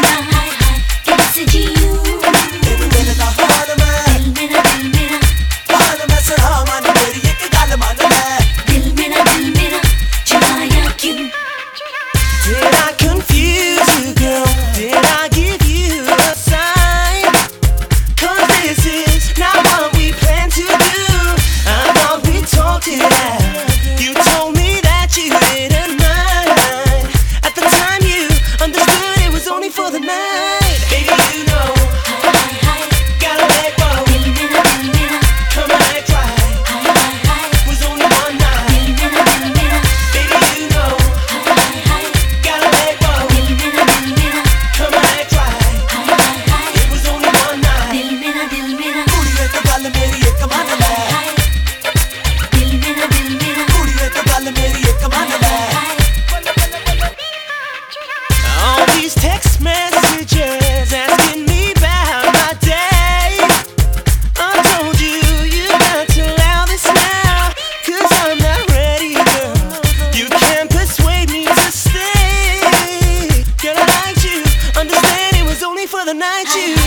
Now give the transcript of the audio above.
Bye. night you